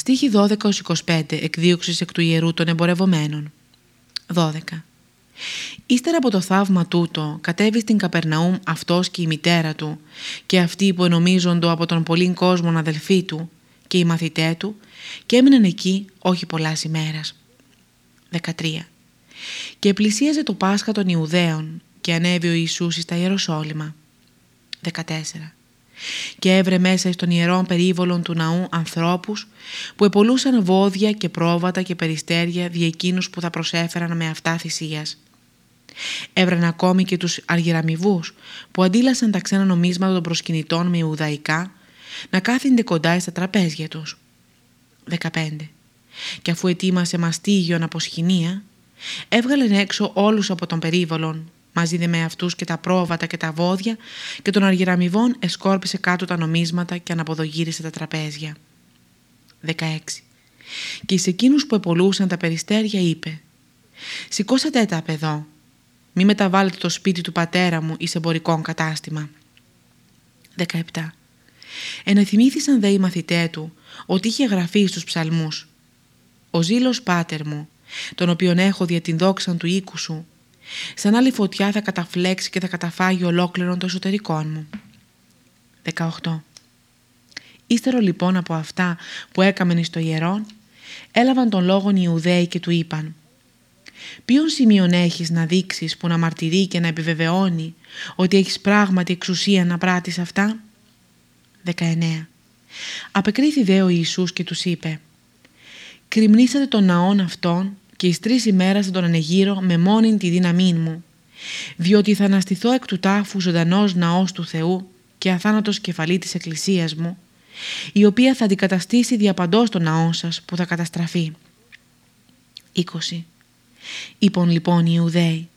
Στίχη 12-25 εκδίωξης εκ του ιερού των εμπορευομένων. 12. Ύστερα από το θαύμα τούτο κατέβη στην Καπερναούμ αυτός και η μητέρα του και αυτοί που ενομίζοντο από τον πολλήν κόσμο αδελφοί του και οι μαθητέ του και έμειναν εκεί όχι πολλάς ημέρας. 13. Και πλησίαζε το Πάσχα των Ιουδαίων και ανέβη ο Ιησούς στα Ιεροσόλυμα. 14. Και έβρε μέσα στον ιερών περίβολων του ναού ανθρώπους που επολούσαν βόδια και πρόβατα και περιστέρια δι' εκείνους που θα προσέφεραν με αυτά θυσίας. Έβραν ακόμη και τους αργυραμιβούς που αντίλασαν τα ξένα νομίσματα των προσκυνητών με Ιουδαϊκά να κάθονται κοντά στα τραπέζια τους. 15. Και αφού ετοίμασε μαστίγιον από σχοινία, έβγαλε έξω όλους από τον περίβολον, μαζί δε με αυτούς και τα πρόβατα και τα βόδια και των αργυραμιβών εσκόρπισε κάτω τα νομίσματα και αναποδογύρισε τα τραπέζια. 16. Και εις εκείνους που επολούσαν τα περιστέρια είπε «Σηκώσατε τα παιδό, μη μεταβάλλετε το σπίτι του πατέρα μου εις εμπορικό κατάστημα». 17. Ενεθυμήθησαν δε οι μαθητέ του ότι είχε γραφεί στους ψαλμούς «Ο ζήλος πάτερ μου, τον οποίον έχω δια την δόξαν του οίκου σου, σαν άλλη φωτιά θα καταφλέξει και θα καταφάγει ολόκληρον το εσωτερικό μου». 18. Ύστερο λοιπόν από αυτά που έκαμεν στο ιερόν, έλαβαν τον λόγον οι Ιουδαίοι και του είπαν «Ποιον σημείον έχεις να δείξεις που να μαρτυρεί και να επιβεβαιώνει ότι έχεις πράγματι εξουσία να πράττεις αυτά» 19. Απεκρίθη δε ο Ιησούς και τους είπε «Κρυμνήσατε τον ναόν αυτόν και εις τρεις ημέρας θα τον ανεγείρω με μόνη τη δύναμή μου, διότι θα αναστηθώ εκ του τάφου ζωντανός ναός του Θεού και αθάνατος κεφαλή της Εκκλησίας μου, η οποία θα αντικαταστήσει διαπαντός τον ναό σας που θα καταστραφεί». 20. Είπον λοιπόν οι Ιουδαίοι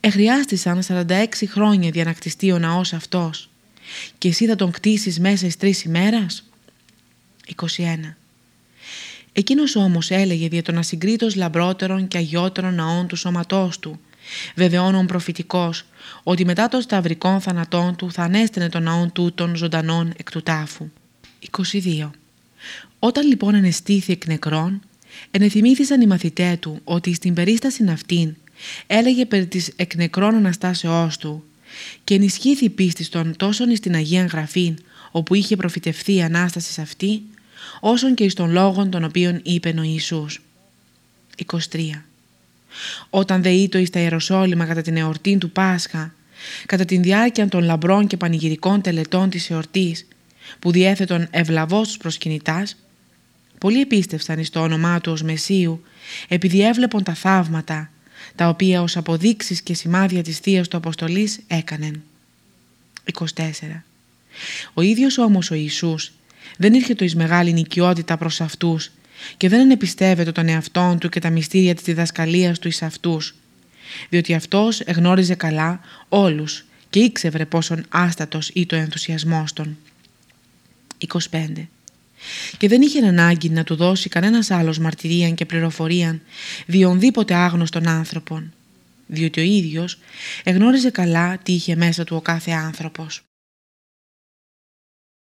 «Εχρειάστησαν 46 χρόνια διανακτιστεί ο ναός αυτός και εσύ θα τον κτίσεις μέσα εις τρεις ημέρας. 21. Εκείνος όμως έλεγε δια των ασυγκρίτως λαμπρότερων και αγιότερων ναών του σώματός του, βεβαιώνων προφητικός, ότι μετά των σταυρικών θανατών του θα ανέστενε τον ναόν τούτων ζωντανών εκ του τάφου. 22. Όταν λοιπόν ανεστήθη εκ νεκρών, ενεθυμήθησαν οι μαθητέ του ότι στην περίσταση αυτήν έλεγε περί της εκ νεκρών αναστάσεώς του και ενισχύθη η πίστη των τόσων στην Αγία Γραφή όπου είχε προφητευθεί η Ανάσταση αυτή όσον και εις των λόγων των οποίων είπε ο Ιησούς. 23. Όταν δε ήτο εις τα Ιεροσόλυμα κατά την εορτή του Πάσχα, κατά την διάρκεια των λαμπρών και πανηγυρικών τελετών της εορτής, που διέθετον ευλαβώς τους προσκυνητάς, πολλοί επίστευσαν εις το όνομά του ως Μεσίου, επειδή έβλεπον τα θαύματα, τα οποία ως αποδείξεις και σημάδια της θείας του Αποστολής έκανεν. 24. Ο ίδιος όμως ο Ιησούς δεν ήρθε εις μεγάλη νοικιότητα προς αυτούς και δεν ενεπιστεύεται τον εαυτόν του και τα μυστήρια της διδασκαλίας του εις αυτούς, διότι αυτός εγνώριζε καλά όλους και ήξευρε πόσον άστατος ή το ενθουσιασμός των. 25. Και δεν είχε ανάγκη να του δώσει κανένας άλλος μαρτυρίαν και πληροφορίαν διονδήποτε άγνωστον άνθρωπον, διότι ο ίδιος εγνώριζε καλά τι είχε μέσα του ο κάθε άνθρωπος.